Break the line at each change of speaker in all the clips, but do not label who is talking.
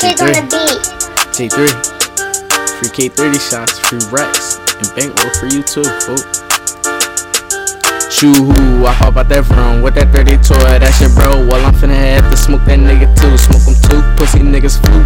Kids on the beat.
J3. Free K30 shots, free racks, and bankroll for you too, fool. Shoo hoo, I pop out that room with that 30 toy, that shit bro. Well, I'm finna have to smoke that nigga too. Smoke him too, pussy niggas flu,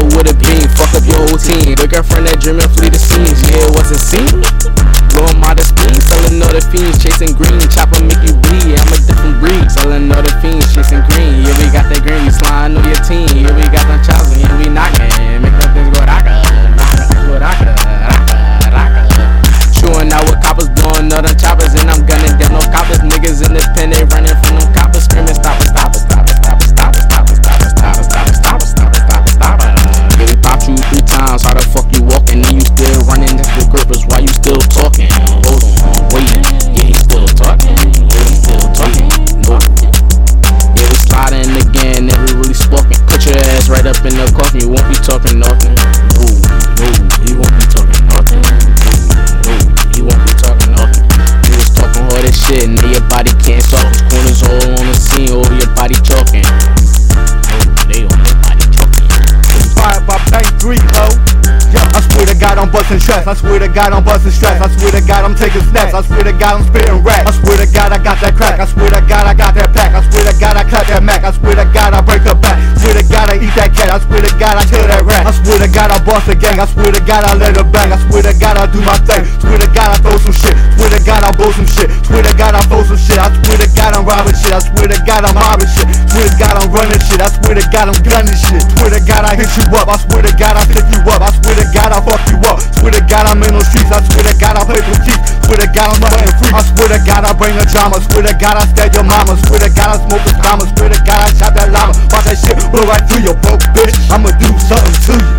Chopper with a fuck up your whole team. The girlfriend that dreaming flee the scenes, yeah, it wasn't seen. Blowing my the spleen, selling all the fiends, chasing green. Chopper make you bleed, I'm a different breed. Selling all the fiends, chasing green. Yeah, we got that green, sliding on your team. Yeah, we got them you won't be talking nothing. No, no, he won't be talking nothing. No, he won't be talking nothing. You was talking all this shit, now your body can't talk. Corners all on the scene, oh, all. No, on your body talking.
Inspired by Bank 3, ho. Yo, I swear to God I'm busting stress. I swear to God I'm busting stress. I swear to God I'm taking snaps. I swear to God I'm spitting rap. I swear to God I got that crack. I swear to God I got I swear to God I kill that rat. I swear to God I boss the gang. I swear to God I let her bang. I swear to God I do my thing. Swear to God I throw some shit. Swear to God I blow some shit. Swear to God I throw some shit. I swear to God I'm robbing shit. I swear to God I'm mobbing shit. Swear to God I'm running shit. I swear to God I'm gunning shit. Swear to God I hit you up. I swear to God I stick you up. I swear to God I fuck you up. Swear to God I'm in those streets. I swear to God I play for keeps. Swear to God I'm playing free. I swear to God I bring a drama. Swear to God I stab your mama. Swear to God I smoke a drama. Swear to God I chop that llama. Watch that shit blow right through your broke bitch. I'ma do something to you.